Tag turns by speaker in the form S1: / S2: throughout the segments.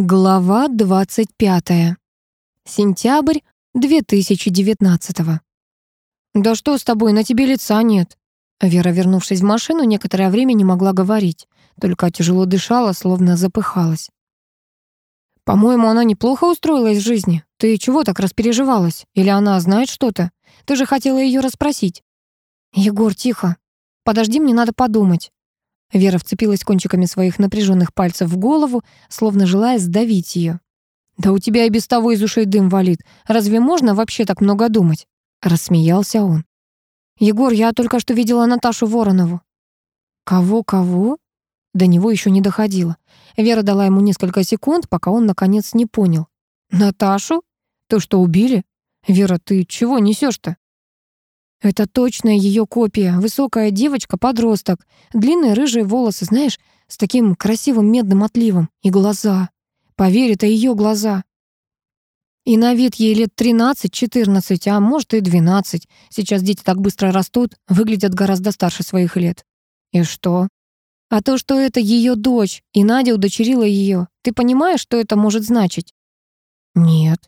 S1: Глава 25. Сентябрь 2019. «Да что с тобой, на тебе лица нет?» Вера, вернувшись в машину, некоторое время не могла говорить, только тяжело дышала, словно запыхалась. «По-моему, она неплохо устроилась в жизни. Ты чего так распереживалась? Или она знает что-то? Ты же хотела ее расспросить». «Егор, тихо. Подожди, мне надо подумать». Вера вцепилась кончиками своих напряженных пальцев в голову, словно желая сдавить ее. «Да у тебя и без того из ушей дым валит. Разве можно вообще так много думать?» Рассмеялся он. «Егор, я только что видела Наташу Воронову». «Кого-кого?» До него еще не доходило. Вера дала ему несколько секунд, пока он, наконец, не понял. «Наташу? То, что убили? Вера, ты чего несешь-то?» «Это точно ее копия. Высокая девочка-подросток. Длинные рыжие волосы, знаешь, с таким красивым медным отливом. И глаза. Поверь, это ее глаза. И на вид ей лет 13-14, а может и 12. Сейчас дети так быстро растут, выглядят гораздо старше своих лет. И что? А то, что это ее дочь, и Надя удочерила ее. Ты понимаешь, что это может значить? Нет.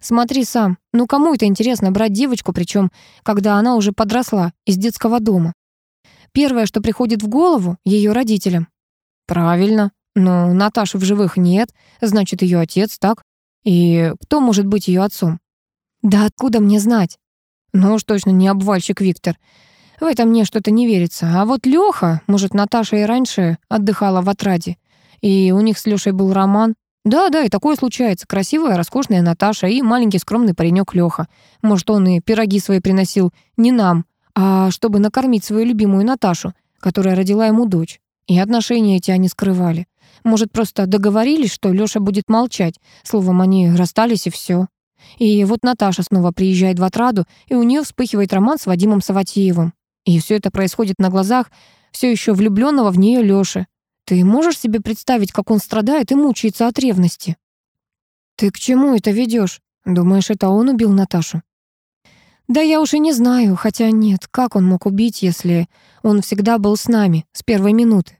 S1: Смотри сам, ну кому это интересно брать девочку, причем, когда она уже подросла, из детского дома? Первое, что приходит в голову, ее родителям. Правильно, но ну, Наташи в живых нет, значит, ее отец, так? И кто может быть ее отцом? Да откуда мне знать? Ну уж точно не обвальщик Виктор. В этом мне что-то не верится. А вот Леха, может, Наташа и раньше отдыхала в отраде. И у них с Лешей был роман. Да, да, и такое случается. Красивая, роскошная Наташа и маленький скромный паренек Леха. Может, он и пироги свои приносил не нам, а чтобы накормить свою любимую Наташу, которая родила ему дочь. И отношения эти они скрывали. Может, просто договорились, что Лёша будет молчать. Словом, они расстались и все. И вот Наташа снова приезжает в Отраду, и у нее вспыхивает роман с Вадимом Саватеевым. И все это происходит на глазах все еще влюбленного в нее Лёши. Ты можешь себе представить, как он страдает и мучается от ревности? Ты к чему это ведешь? Думаешь, это он убил Наташу? Да я уж и не знаю, хотя нет, как он мог убить, если он всегда был с нами с первой минуты?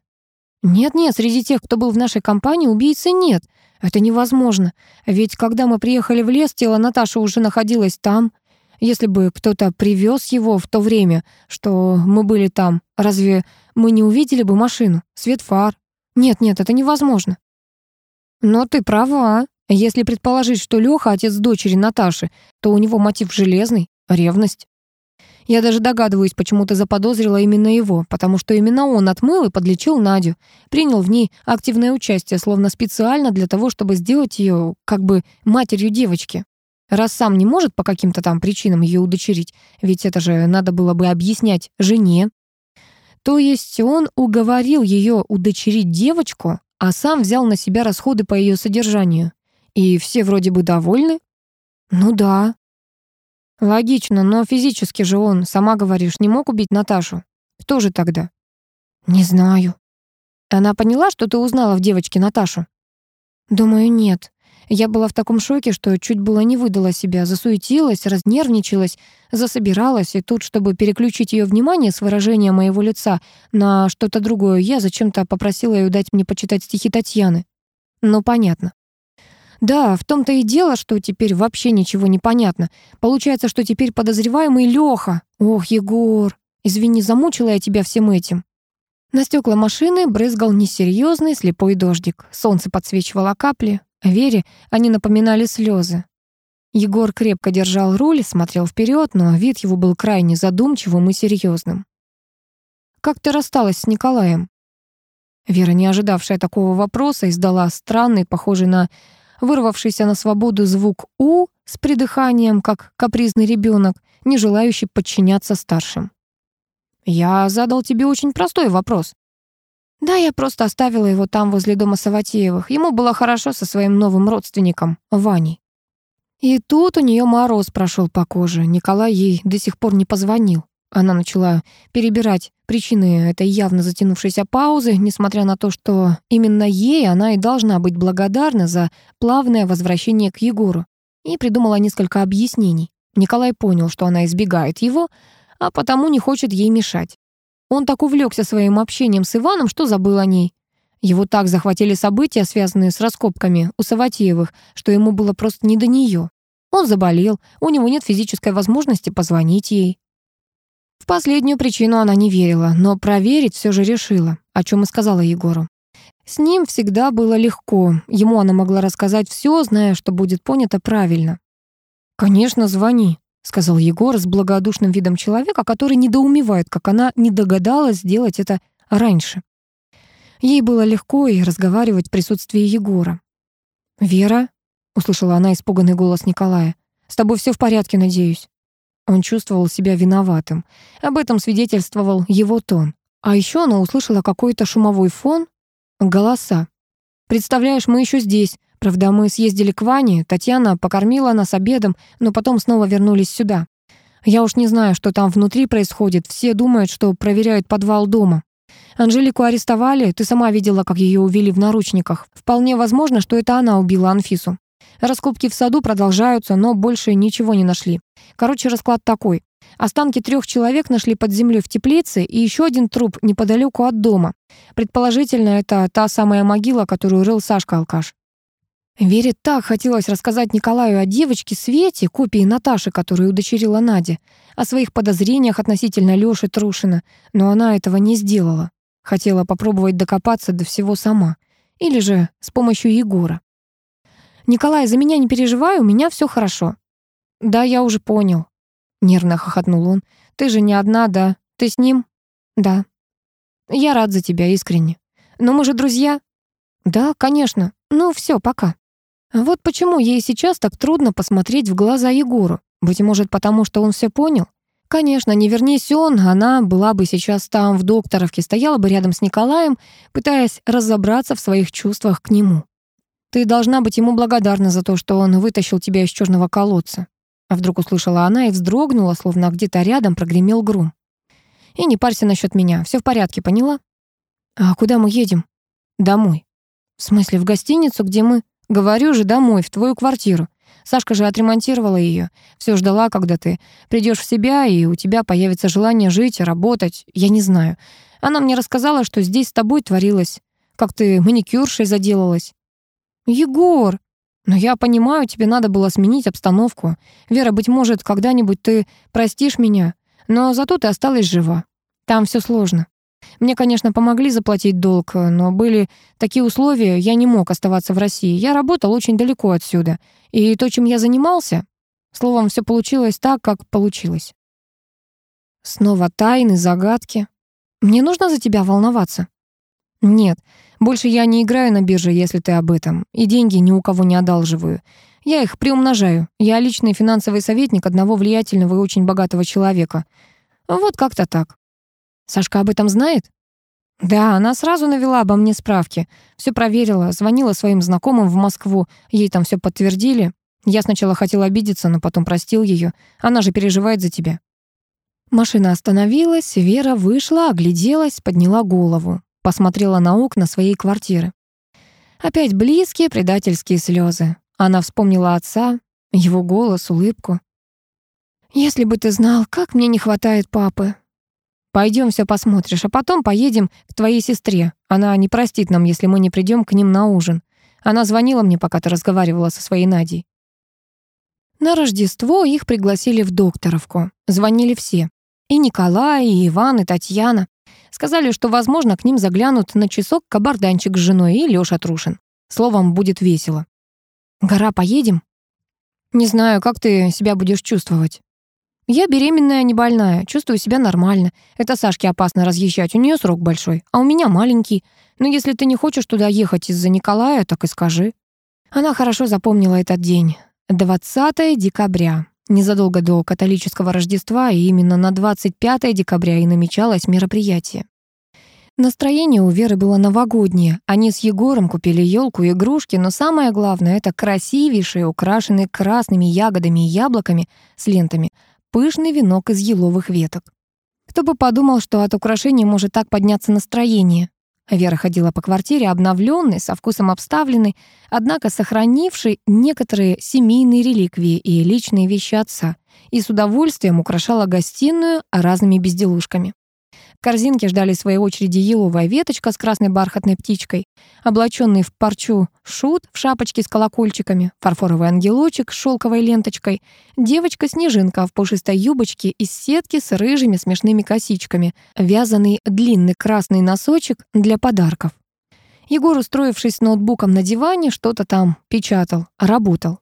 S1: Нет-нет, среди тех, кто был в нашей компании, убийцы нет. Это невозможно. Ведь когда мы приехали в лес, тело Наташи уже находилось там. Если бы кто-то привез его в то время, что мы были там, разве мы не увидели бы машину, свет фар? Нет-нет, это невозможно. Но ты права. Если предположить, что Леха отец дочери Наташи, то у него мотив железный — ревность. Я даже догадываюсь, почему ты заподозрила именно его, потому что именно он отмыл и подлечил Надю, принял в ней активное участие, словно специально для того, чтобы сделать ее как бы матерью девочки. Раз сам не может по каким-то там причинам ее удочерить, ведь это же надо было бы объяснять жене. То есть он уговорил ее удочерить девочку, а сам взял на себя расходы по ее содержанию. И все вроде бы довольны? Ну да. Логично, но физически же он, сама говоришь, не мог убить Наташу. Кто же тогда? Не знаю. Она поняла, что ты узнала в девочке Наташу? Думаю, нет. Я была в таком шоке, что чуть было не выдала себя, засуетилась, разнервничалась, засобиралась, и тут, чтобы переключить ее внимание с выражения моего лица на что-то другое, я зачем-то попросила ее дать мне почитать стихи Татьяны. Ну, понятно. Да, в том-то и дело, что теперь вообще ничего не понятно. Получается, что теперь подозреваемый Леха. Ох, Егор, извини, замучила я тебя всем этим. На стекла машины брызгал несерьезный слепой дождик. Солнце подсвечивало капли. А Вере они напоминали слезы. Егор крепко держал руль, и смотрел вперед, но вид его был крайне задумчивым и серьезным. «Как ты рассталась с Николаем?» Вера, не ожидавшая такого вопроса, издала странный, похожий на вырвавшийся на свободу звук «у» с придыханием, как капризный ребенок, не желающий подчиняться старшим. «Я задал тебе очень простой вопрос. Да, я просто оставила его там, возле дома Саватеевых. Ему было хорошо со своим новым родственником, Ваней. И тут у нее мороз прошел по коже. Николай ей до сих пор не позвонил. Она начала перебирать причины этой явно затянувшейся паузы, несмотря на то, что именно ей она и должна быть благодарна за плавное возвращение к Егору. И придумала несколько объяснений. Николай понял, что она избегает его, а потому не хочет ей мешать. Он так увлекся своим общением с Иваном, что забыл о ней. Его так захватили события, связанные с раскопками у Саватеевых, что ему было просто не до нее. Он заболел, у него нет физической возможности позвонить ей. В последнюю причину она не верила, но проверить все же решила, о чем и сказала Егору. С ним всегда было легко, ему она могла рассказать все, зная, что будет понято правильно. «Конечно, звони», Сказал Егор с благодушным видом человека, который недоумевает, как она не догадалась сделать это раньше. Ей было легко и разговаривать в присутствии Егора. «Вера?» — услышала она испуганный голос Николая. «С тобой все в порядке, надеюсь». Он чувствовал себя виноватым. Об этом свидетельствовал его тон. А еще она услышала какой-то шумовой фон, голоса. «Представляешь, мы еще здесь. Правда, мы съездили к Ване, Татьяна покормила нас обедом, но потом снова вернулись сюда. Я уж не знаю, что там внутри происходит, все думают, что проверяют подвал дома. Анжелику арестовали, ты сама видела, как ее увели в наручниках. Вполне возможно, что это она убила Анфису. Раскопки в саду продолжаются, но больше ничего не нашли. Короче, расклад такой. Останки трех человек нашли под землей в теплице и еще один труп неподалеку от дома. Предположительно, это та самая могила, которую рыл Сашка-алкаш. Вере так хотелось рассказать Николаю о девочке Свете, копии Наташи, которую удочерила Надя, о своих подозрениях относительно Лёши Трушина, но она этого не сделала. Хотела попробовать докопаться до всего сама. Или же с помощью Егора. «Николай, за меня не переживай, у меня все хорошо». «Да, я уже понял», — нервно хохотнул он. «Ты же не одна, да? Ты с ним?» «Да». «Я рад за тебя искренне. Но мы же друзья». «Да, конечно. Ну все, пока». Вот почему ей сейчас так трудно посмотреть в глаза Егору. Быть может, потому что он все понял? Конечно, не вернись он, она была бы сейчас там, в докторовке, стояла бы рядом с Николаем, пытаясь разобраться в своих чувствах к нему. Ты должна быть ему благодарна за то, что он вытащил тебя из черного колодца. А вдруг услышала она и вздрогнула, словно где-то рядом прогремел гром. И не парься насчет меня, все в порядке, поняла? А куда мы едем? Домой. В смысле, в гостиницу, где мы... Говорю же, домой, в твою квартиру. Сашка же отремонтировала ее. Все ждала, когда ты придешь в себя, и у тебя появится желание жить, работать. Я не знаю. Она мне рассказала, что здесь с тобой творилось. Как ты маникюршей заделалась. Егор! Но я понимаю, тебе надо было сменить обстановку. Вера, быть может, когда-нибудь ты простишь меня. Но зато ты осталась жива. Там все сложно. Мне, конечно, помогли заплатить долг, но были такие условия, я не мог оставаться в России. Я работал очень далеко отсюда. И то, чем я занимался... Словом, все получилось так, как получилось. Снова тайны, загадки. Мне нужно за тебя волноваться? Нет, больше я не играю на бирже, если ты об этом. И деньги ни у кого не одалживаю. Я их приумножаю. Я личный финансовый советник одного влиятельного и очень богатого человека. Вот как-то так. Сашка об этом знает? Да, она сразу навела обо мне справки. Все проверила, звонила своим знакомым в Москву. Ей там все подтвердили. Я сначала хотел обидеться, но потом простил ее. Она же переживает за тебя. Машина остановилась, Вера вышла, огляделась, подняла голову. Посмотрела на окна своей квартиры. Опять близкие предательские слезы. Она вспомнила отца, его голос, улыбку. «Если бы ты знал, как мне не хватает папы. Пойдем все посмотришь, а потом поедем к твоей сестре. Она не простит нам, если мы не придем к ним на ужин. Она звонила мне, пока ты разговаривала со своей Надей. На Рождество их пригласили в докторовку. Звонили все. И Николай, и Иван, и Татьяна. Сказали, что, возможно, к ним заглянут на часок кабарданчик с женой и Лёша Трушин. Словом, будет весело. «Гора, поедем?» «Не знаю, как ты себя будешь чувствовать?» Я беременная, не больная, чувствую себя нормально. Это Сашке опасно разъезжать, у нее срок большой, а у меня маленький. Но если ты не хочешь туда ехать из-за Николая, так и скажи». Она хорошо запомнила этот день. 20 декабря. Незадолго до католического Рождества и именно на 25 декабря и намечалось мероприятие. Настроение у Веры было новогоднее. Они с Егором купили елку и игрушки, но самое главное — это красивейшие, украшенные красными ягодами и яблоками с лентами — пышный венок из еловых веток. Кто бы подумал, что от украшений может так подняться настроение. Вера ходила по квартире обновленной, со вкусом обставленной, однако сохранившей некоторые семейные реликвии и личные вещи отца, и с удовольствием украшала гостиную разными безделушками корзинке ждали своей очереди еловая веточка с красной бархатной птичкой, облаченный в парчу шут в шапочке с колокольчиками, фарфоровый ангелочек с шелковой ленточкой, девочка-снежинка в пушистой юбочке из сетки с рыжими смешными косичками, вязаный длинный красный носочек для подарков. Егор, устроившись с ноутбуком на диване, что-то там печатал, работал.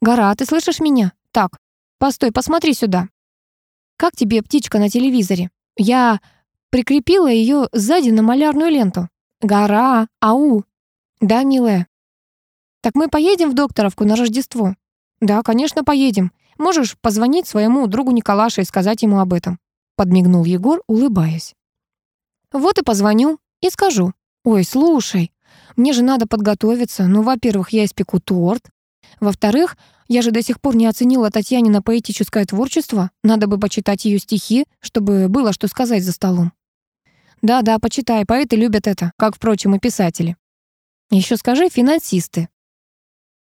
S1: «Гора, ты слышишь меня? Так, постой, посмотри сюда. Как тебе птичка на телевизоре? Я прикрепила ее сзади на малярную ленту. «Гора! Ау!» «Да, милая». «Так мы поедем в докторовку на Рождество?» «Да, конечно, поедем. Можешь позвонить своему другу Николаше и сказать ему об этом», подмигнул Егор, улыбаясь. «Вот и позвоню и скажу. Ой, слушай, мне же надо подготовиться. Ну, во-первых, я испеку торт. Во-вторых, я же до сих пор не оценила Татьянина поэтическое творчество. Надо бы почитать ее стихи, чтобы было что сказать за столом. Да, да, почитай, поэты любят это, как, впрочем, и писатели. Еще скажи, финансисты.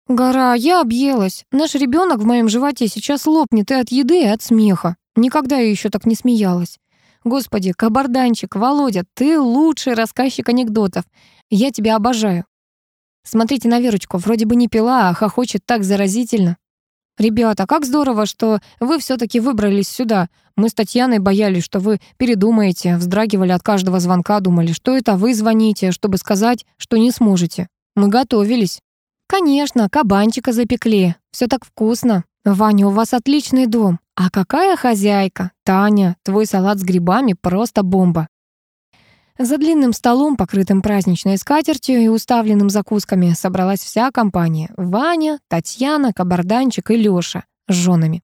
S1: Гора, я объелась. Наш ребенок в моем животе сейчас лопнет и от еды, и от смеха. Никогда я еще так не смеялась. Господи, кабарданчик, Володя, ты лучший рассказчик анекдотов. Я тебя обожаю. Смотрите на Верочку, вроде бы не пила, а хохочет так заразительно. «Ребята, как здорово, что вы все таки выбрались сюда. Мы с Татьяной боялись, что вы передумаете, вздрагивали от каждого звонка, думали, что это вы звоните, чтобы сказать, что не сможете. Мы готовились». «Конечно, кабанчика запекли. Все так вкусно. Ваня, у вас отличный дом. А какая хозяйка? Таня, твой салат с грибами просто бомба. За длинным столом, покрытым праздничной скатертью и уставленным закусками, собралась вся компания. Ваня, Татьяна, Кабарданчик и Лёша с женами.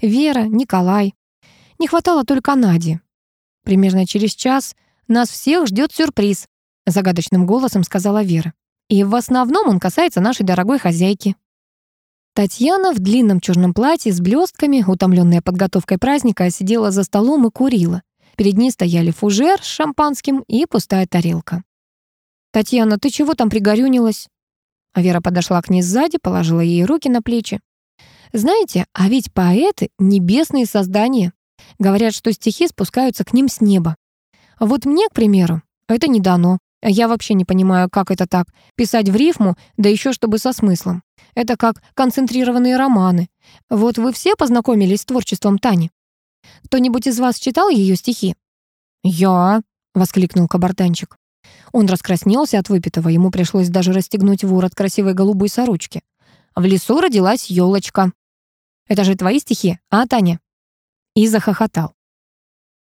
S1: Вера, Николай. Не хватало только Нади. Примерно через час нас всех ждет сюрприз, загадочным голосом сказала Вера. И в основном он касается нашей дорогой хозяйки. Татьяна в длинном черном платье с блестками, утомленная подготовкой праздника, сидела за столом и курила. Перед ней стояли фужер с шампанским и пустая тарелка. «Татьяна, ты чего там пригорюнилась?» А Вера подошла к ней сзади, положила ей руки на плечи. «Знаете, а ведь поэты — небесные создания. Говорят, что стихи спускаются к ним с неба. Вот мне, к примеру, это не дано. Я вообще не понимаю, как это так. Писать в рифму, да еще чтобы со смыслом. Это как концентрированные романы. Вот вы все познакомились с творчеством Тани. Кто-нибудь из вас читал ее стихи?» «Я», — воскликнул Кабартанчик. Он раскраснелся от выпитого, ему пришлось даже расстегнуть ворот красивой голубой сорочки. «В лесу родилась елочка». «Это же твои стихи, а, Таня?» И захохотал.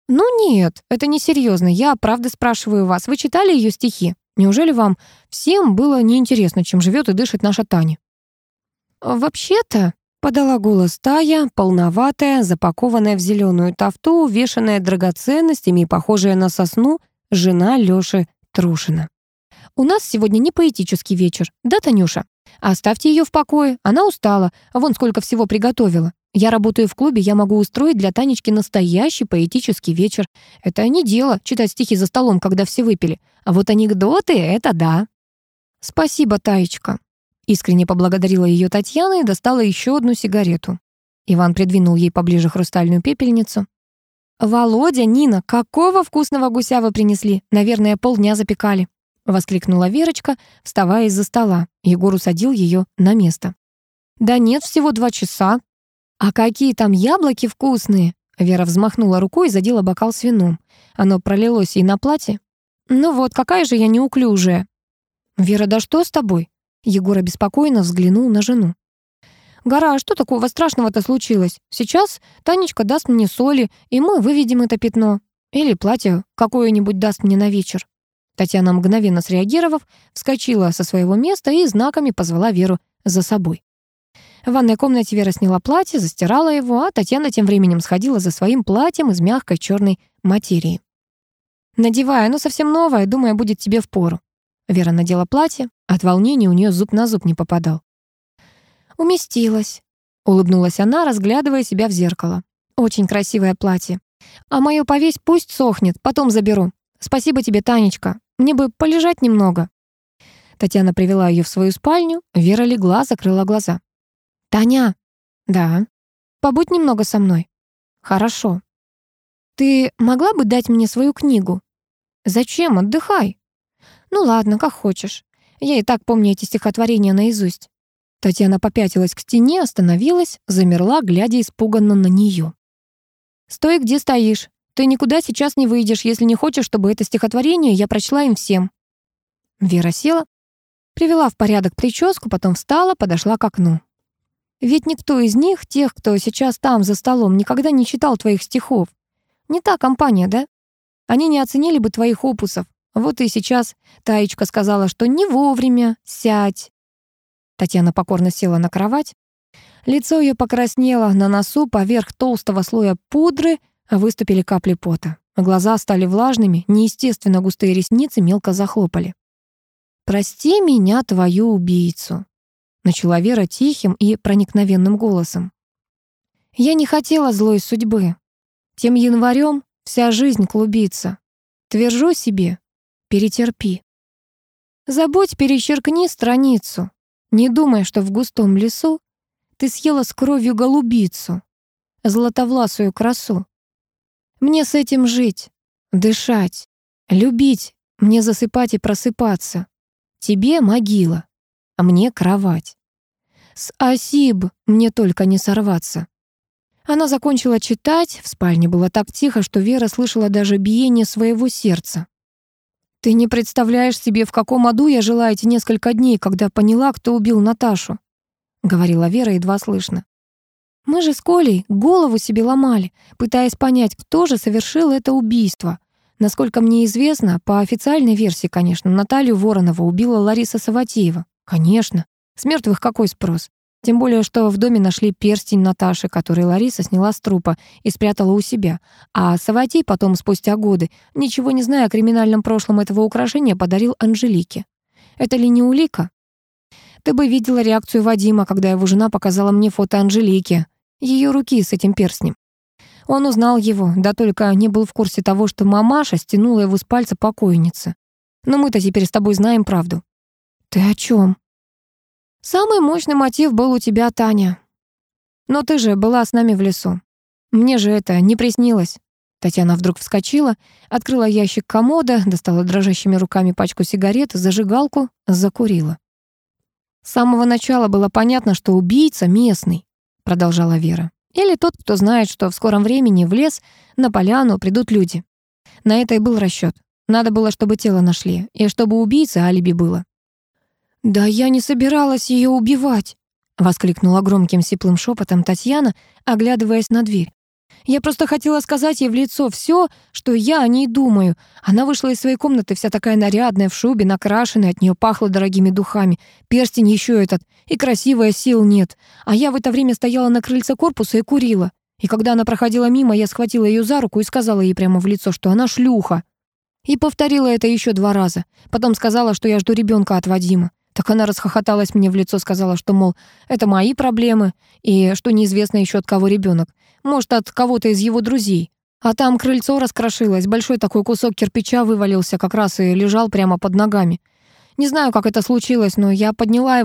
S1: «Ну нет, это несерьезно. Я правда спрашиваю вас, вы читали ее стихи? Неужели вам всем было неинтересно, чем живет и дышит наша Таня?» «Вообще-то», Подала голос Тая, полноватая, запакованная в зеленую тафту, увешанная драгоценностями и похожая на сосну, жена Лёши Трушина. «У нас сегодня не поэтический вечер, да, Танюша? Оставьте ее в покое, она устала, вон сколько всего приготовила. Я работаю в клубе, я могу устроить для Танечки настоящий поэтический вечер. Это не дело, читать стихи за столом, когда все выпили. А вот анекдоты — это да». «Спасибо, Таечка», Искренне поблагодарила ее Татьяна и достала еще одну сигарету. Иван придвинул ей поближе хрустальную пепельницу. «Володя, Нина, какого вкусного гуся вы принесли? Наверное, полдня запекали», — воскликнула Верочка, вставая из-за стола. Егор усадил ее на место. «Да нет, всего два часа». «А какие там яблоки вкусные!» Вера взмахнула рукой и задела бокал с вином. Оно пролилось и на платье. «Ну вот, какая же я неуклюжая!» «Вера, да что с тобой?» Егор обеспокоенно взглянул на жену. «Гора, а что такого страшного-то случилось? Сейчас Танечка даст мне соли, и мы выведем это пятно. Или платье какое-нибудь даст мне на вечер». Татьяна, мгновенно среагировав, вскочила со своего места и знаками позвала Веру за собой. В ванной комнате Вера сняла платье, застирала его, а Татьяна тем временем сходила за своим платьем из Вера надела платье. От волнения у нее зуб на зуб не попадал. «Уместилась», — улыбнулась она, разглядывая себя в зеркало. «Очень красивое платье. А мою повесь пусть сохнет, потом заберу. Спасибо тебе, Танечка. Мне бы полежать немного». Татьяна привела ее в свою спальню. Вера легла, закрыла глаза. «Таня!» «Да?» «Побудь немного со мной». «Хорошо». «Ты могла бы дать мне свою книгу?» «Зачем? Отдыхай». Ну ладно, как хочешь. Я и так помню эти стихотворения наизусть. Татьяна попятилась к стене, остановилась, замерла, глядя испуганно на нее. «Стой, где стоишь. Ты никуда сейчас не выйдешь, если не хочешь, чтобы это стихотворение я прочла им всем». Вера села, привела в порядок прическу, потом встала, подошла к окну. «Ведь никто из них, тех, кто сейчас там за столом, никогда не читал твоих стихов. Не та компания, да? Они не оценили бы твоих опусов. Вот и сейчас Таечка сказала, что не вовремя, сядь. Татьяна покорно села на кровать. Лицо ее покраснело, на носу поверх толстого слоя пудры выступили капли пота. Глаза стали влажными, неестественно густые ресницы мелко захлопали. «Прости меня, твою убийцу», — начала Вера тихим и проникновенным голосом. «Я не хотела злой судьбы. Тем январем вся жизнь клубится. Твержу себе, перетерпи. Забудь перечеркни страницу. Не думай, что в густом лесу ты съела с кровью голубицу, златовласую красу. Мне с этим жить, дышать, любить, мне засыпать и просыпаться. Тебе могила, а мне кровать. С осиб мне только не сорваться. Она закончила читать, в спальне было так тихо, что Вера слышала даже биение своего сердца. «Ты не представляешь себе, в каком аду я жила эти несколько дней, когда поняла, кто убил Наташу», — говорила Вера едва слышно. «Мы же с Колей голову себе ломали, пытаясь понять, кто же совершил это убийство. Насколько мне известно, по официальной версии, конечно, Наталью Воронова убила Лариса Саватеева. Конечно. С мертвых какой спрос? Тем более, что в доме нашли перстень Наташи, который Лариса сняла с трупа и спрятала у себя. А Саватей потом, спустя годы, ничего не зная о криминальном прошлом этого украшения, подарил Анжелике. Это ли не улика? Ты бы видела реакцию Вадима, когда его жена показала мне фото Анжелики, ее руки с этим перстнем. Он узнал его, да только не был в курсе того, что мамаша стянула его с пальца покойницы. Но мы-то теперь с тобой знаем правду. Ты о чем? Самый мощный мотив был у тебя, Таня. Но ты же была с нами в лесу. Мне же это не приснилось. Татьяна вдруг вскочила, открыла ящик комода, достала дрожащими руками пачку сигарет, зажигалку, закурила. «С самого начала было понятно, что убийца местный», — продолжала Вера. «Или тот, кто знает, что в скором времени в лес, на поляну придут люди. На это и был расчет. Надо было, чтобы тело нашли, и чтобы убийца алиби было. «Да я не собиралась ее убивать», — воскликнула громким сиплым шепотом Татьяна, оглядываясь на дверь. Я просто хотела сказать ей в лицо все, что я о ней думаю. Она вышла из своей комнаты вся такая нарядная, в шубе, накрашенная, от нее пахло дорогими духами. Перстень еще этот, и красивая сил нет. А я в это время стояла на крыльце корпуса и курила. И когда она проходила мимо, я схватила ее за руку и сказала ей прямо в лицо, что она шлюха. И повторила это еще два раза. Потом сказала, что я жду ребенка от Вадима. Так она расхохоталась мне в лицо, сказала, что, мол, это мои проблемы, и что неизвестно еще от кого ребенок. Может, от кого-то из его друзей. А там крыльцо раскрошилось, большой такой кусок кирпича вывалился как раз и лежал прямо под ногами. Не знаю, как это случилось, но я подняла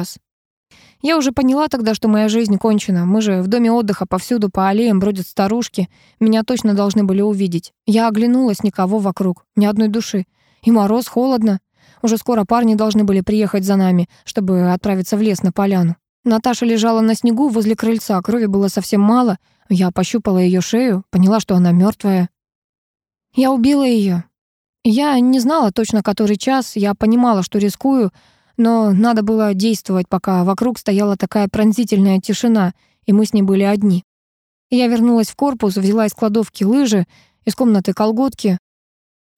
S1: его, Я уже поняла тогда, что моя жизнь кончена. Мы же в доме отдыха повсюду по аллеям бродят старушки. Меня точно должны были увидеть. Я оглянулась, никого вокруг, ни одной души. И мороз, холодно. Уже скоро парни должны были приехать за нами, чтобы отправиться в лес на поляну. Наташа лежала на снегу возле крыльца, крови было совсем мало. Я пощупала ее шею, поняла, что она мертвая. Я убила ее. Я не знала точно который час, я понимала, что рискую, но надо было действовать, пока вокруг стояла такая пронзительная тишина, и мы с ней были одни. Я вернулась в корпус, взяла из кладовки лыжи, из комнаты колготки,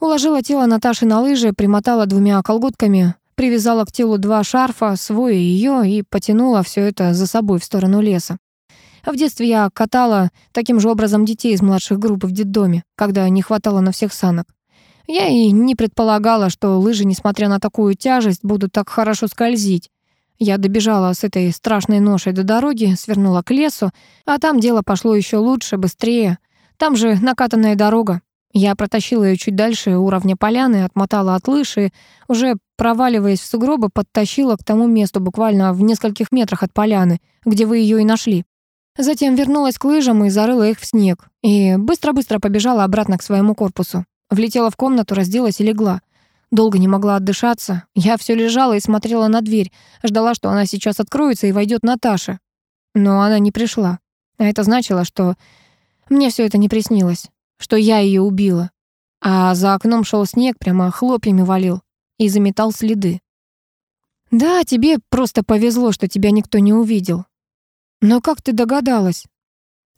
S1: уложила тело Наташи на лыжи, примотала двумя колготками, привязала к телу два шарфа, свой и ее, и потянула все это за собой в сторону леса. В детстве я катала таким же образом детей из младших групп в детдоме, когда не хватало на всех санок. Я и не предполагала, что лыжи, несмотря на такую тяжесть, будут так хорошо скользить. Я добежала с этой страшной ношей до дороги, свернула к лесу, а там дело пошло еще лучше, быстрее. Там же накатанная дорога. Я протащила ее чуть дальше уровня поляны, отмотала от лыж и, уже проваливаясь в сугробы, подтащила к тому месту буквально в нескольких метрах от поляны, где вы ее и нашли. Затем вернулась к лыжам и зарыла их в снег. И быстро-быстро побежала обратно к своему корпусу. Влетела в комнату, разделась и легла. Долго не могла отдышаться. Я все лежала и смотрела на дверь. Ждала, что она сейчас откроется и войдет Наташа. Но она не пришла. А это значило, что мне все это не приснилось. Что я ее убила. А за окном шел снег, прямо хлопьями валил. И заметал следы. «Да, тебе просто повезло, что тебя никто не увидел». «Но как ты догадалась?»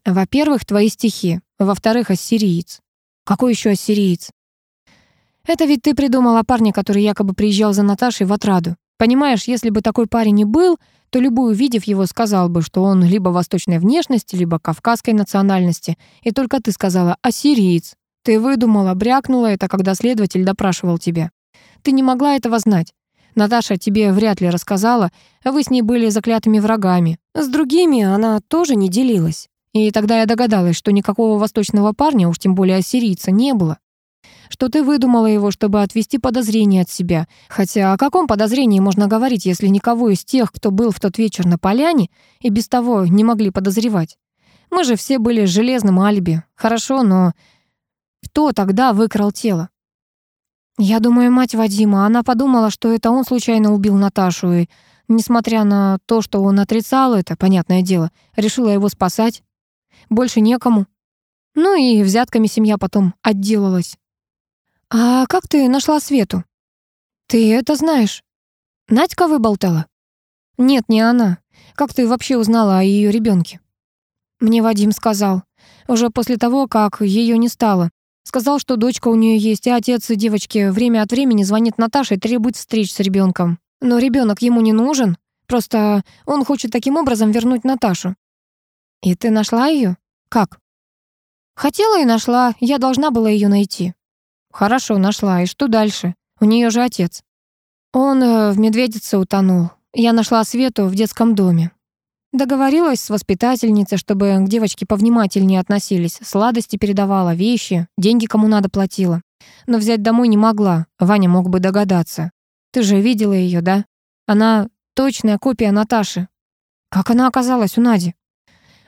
S1: «Во-первых, твои стихи. Во-вторых, ассириец. Какой еще ассириец? Это ведь ты придумала парня, который якобы приезжал за Наташей в отраду. Понимаешь, если бы такой парень и был, то любой, увидев его, сказал бы, что он либо восточной внешности, либо кавказской национальности. И только ты сказала «ассириец». Ты выдумала, брякнула это, когда следователь допрашивал тебя. Ты не могла этого знать. Наташа тебе вряд ли рассказала, вы с ней были заклятыми врагами. С другими она тоже не делилась. И тогда я догадалась, что никакого восточного парня, уж тем более ассирийца, не было. Что ты выдумала его, чтобы отвести подозрение от себя. Хотя о каком подозрении можно говорить, если никого из тех, кто был в тот вечер на поляне, и без того не могли подозревать? Мы же все были с железным алиби. Хорошо, но кто тогда выкрал тело? Я думаю, мать Вадима, она подумала, что это он случайно убил Наташу, и, несмотря на то, что он отрицал это, понятное дело, решила его спасать больше некому. Ну и взятками семья потом отделалась. А как ты нашла Свету? Ты это знаешь? Надька выболтала? Нет, не она. Как ты вообще узнала о ее ребенке? Мне Вадим сказал. Уже после того, как ее не стало. Сказал, что дочка у нее есть, и отец и девочки время от времени звонит Наташе и требует встреч с ребенком. Но ребенок ему не нужен. Просто он хочет таким образом вернуть Наташу. И ты нашла ее? Как? Хотела и нашла. Я должна была ее найти. Хорошо, нашла. И что дальше? У нее же отец. Он э, в медведице утонул. Я нашла Свету в детском доме. Договорилась с воспитательницей, чтобы к девочке повнимательнее относились. Сладости передавала, вещи, деньги кому надо платила. Но взять домой не могла, Ваня мог бы догадаться. Ты же видела ее, да?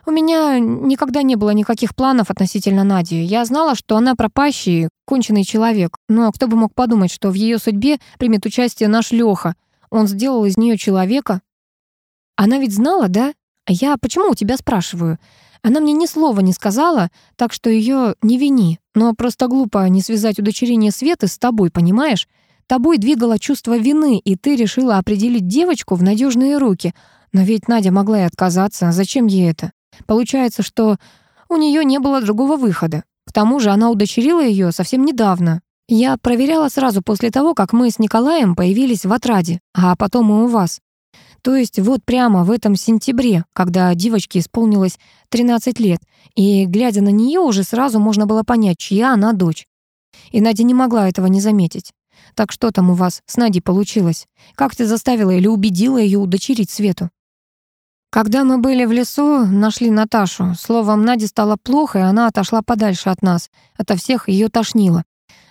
S1: У меня никогда не было никаких планов относительно Нади. Я знала, что она пропащий, конченый человек. Но ну, а кто бы мог подумать, что в ее судьбе примет участие наш Леха. Он сделал из нее человека. Она ведь знала, да? А я почему у тебя спрашиваю? Она мне ни слова не сказала, так что ее не вини. Но просто глупо не связать удочерение Светы с тобой, понимаешь? Тобой двигало чувство вины, и ты решила определить девочку в надежные руки. Но ведь Надя могла и отказаться. Зачем ей это? Получается, что у нее не было другого выхода. К тому же она удочерила ее совсем недавно. Я проверяла сразу после того, как мы с Николаем появились в отраде, а потом и у вас. То есть вот прямо в этом сентябре, когда девочке исполнилось 13 лет, и, глядя на нее, уже сразу можно было понять, чья она дочь. И Надя не могла этого не заметить. Так что там у вас с Надей получилось? Как ты заставила или убедила ее удочерить Свету? Когда мы были в лесу, нашли Наташу. Словом, Наде стало плохо, и она отошла подальше от нас. Ото всех ее тошнило.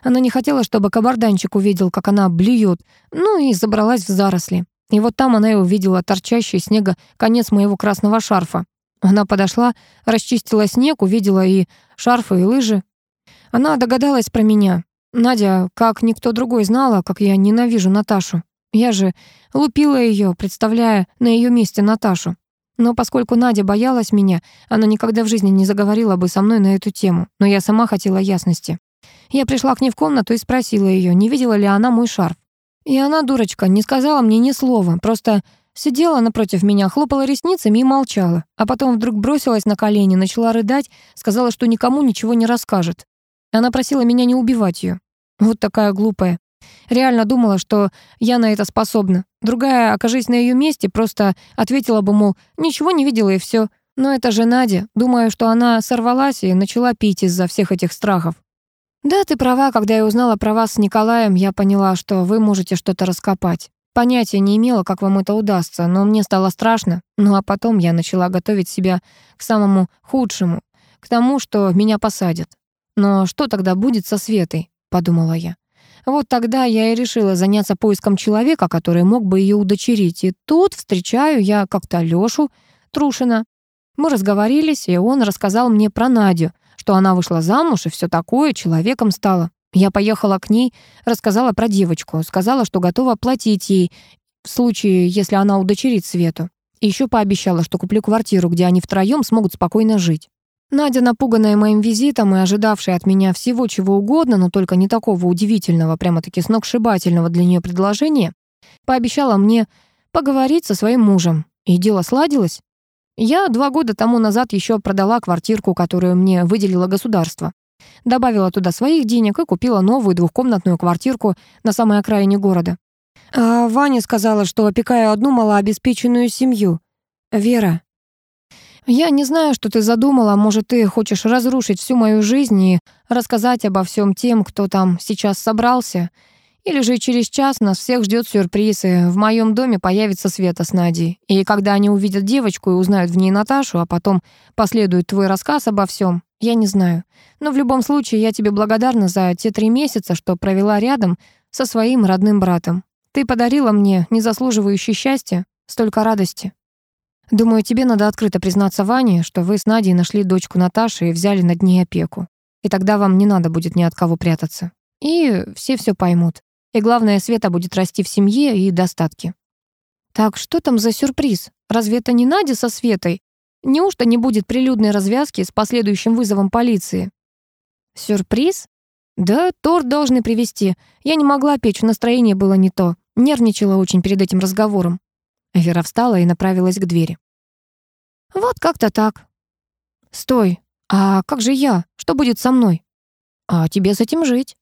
S1: Она не хотела, чтобы кабарданчик увидел, как она блюет, ну и забралась в заросли. И вот там она и увидела торчащий снега конец моего красного шарфа. Она подошла, расчистила снег, увидела и шарфы, и лыжи. Она догадалась про меня. Надя, как никто другой, знала, как я ненавижу Наташу. Я же лупила ее, представляя на ее месте Наташу. Но поскольку Надя боялась меня, она никогда в жизни не заговорила бы со мной на эту тему, но я сама хотела ясности. Я пришла к ней в комнату и спросила ее, не видела ли она мой шарф. И она, дурочка, не сказала мне ни слова, просто сидела напротив меня, хлопала ресницами и молчала. А потом вдруг бросилась на колени, начала рыдать, сказала, что никому ничего не расскажет. Она просила меня не убивать ее. Вот такая глупая. Реально думала, что я на это способна. Другая, окажись на ее месте, просто ответила бы, мол, ничего не видела и все. Но это же Надя. Думаю, что она сорвалась и начала пить из-за всех этих страхов. «Да, ты права. Когда я узнала про вас с Николаем, я поняла, что вы можете что-то раскопать. Понятия не имела, как вам это удастся, но мне стало страшно. Ну а потом я начала готовить себя к самому худшему, к тому, что меня посадят. Но что тогда будет со Светой?» — подумала я. Вот тогда я и решила заняться поиском человека, который мог бы ее удочерить. И тут встречаю я как-то Лешу Трушина. Мы разговорились, и он рассказал мне про Надю, что она вышла замуж и все такое, человеком стала. Я поехала к ней, рассказала про девочку, сказала, что готова платить ей в случае, если она удочерит Свету. И еще пообещала, что куплю квартиру, где они втроем смогут спокойно жить. Надя, напуганная моим визитом и ожидавшая от меня всего чего угодно, но только не такого удивительного, прямо-таки сногсшибательного для нее предложения, пообещала мне поговорить со своим мужем. И дело сладилось. Я два года тому назад еще продала квартирку, которую мне выделило государство. Добавила туда своих денег и купила новую двухкомнатную квартирку на самой окраине города. А Ваня сказала, что опекаю одну малообеспеченную семью. «Вера, я не знаю, что ты задумала. Может, ты хочешь разрушить всю мою жизнь и рассказать обо всем тем, кто там сейчас собрался. Или же через час нас всех ждет сюрприз, и в моем доме появится Света с Надей. И когда они увидят девочку и узнают в ней Наташу, а потом последует твой рассказ обо всем, я не знаю. Но в любом случае я тебе благодарна за те три месяца, что провела рядом со своим родным братом. Ты подарила мне незаслуживающее счастья, столько радости. Думаю, тебе надо открыто признаться Ване, что вы с Надей нашли дочку Наташи и взяли над ней опеку. И тогда вам не надо будет ни от кого прятаться. И все все поймут. И главное, Света будет расти в семье и достатке. Так что там за сюрприз? Разве это не Надя со Светой? Неужто не будет прилюдной развязки с последующим вызовом полиции? Сюрприз? Да, торт должны привезти. Я не могла печь, настроение было не то. Нервничала очень перед этим разговором. Вера встала и направилась к двери. «Вот как-то так». «Стой, а как же я? Что будет со мной?» «А тебе с этим жить».